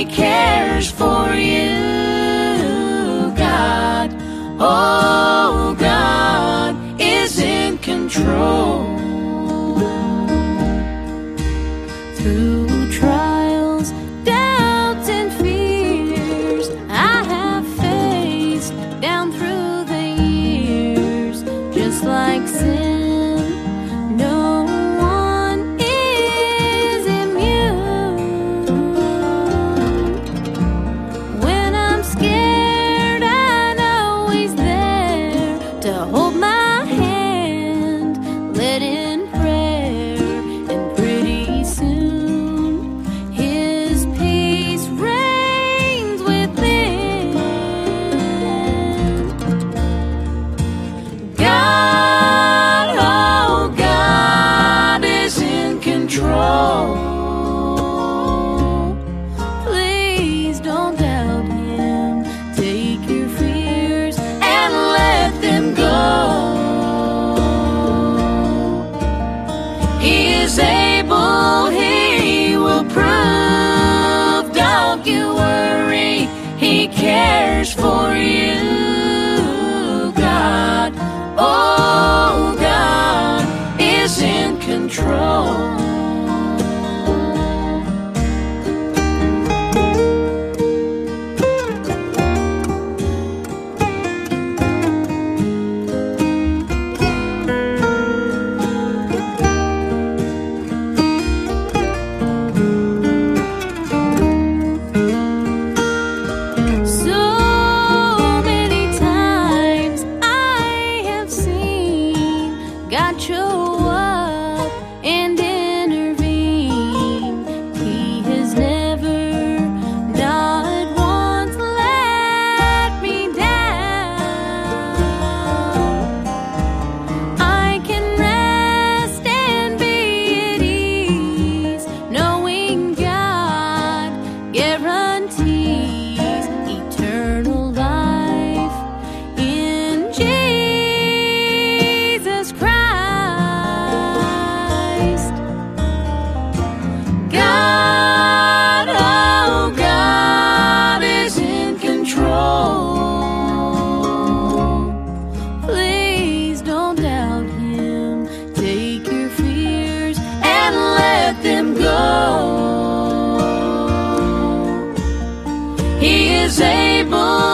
He cares for you, God. Oh, God is in control. Through trials, doubts, and fears, I have faith down through the years. to hold cares for you, God. Oh, God is in control. is able.